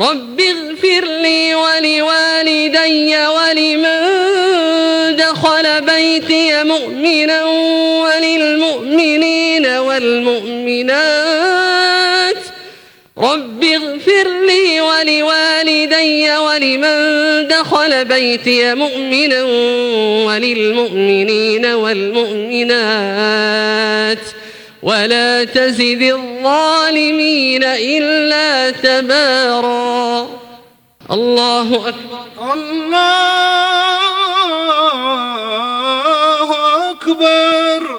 رب اغفر لي ولوالدي ولمن دخل بيتي مؤمنا وللمؤمنين والمؤمنات. رب اغفر لي ولوالدي ولمن دخل بيتي مؤمنا وللمؤمنين والمؤمنات. ولا تزد الظالمين إلا تبارا. الله أكبر. الله أكبر.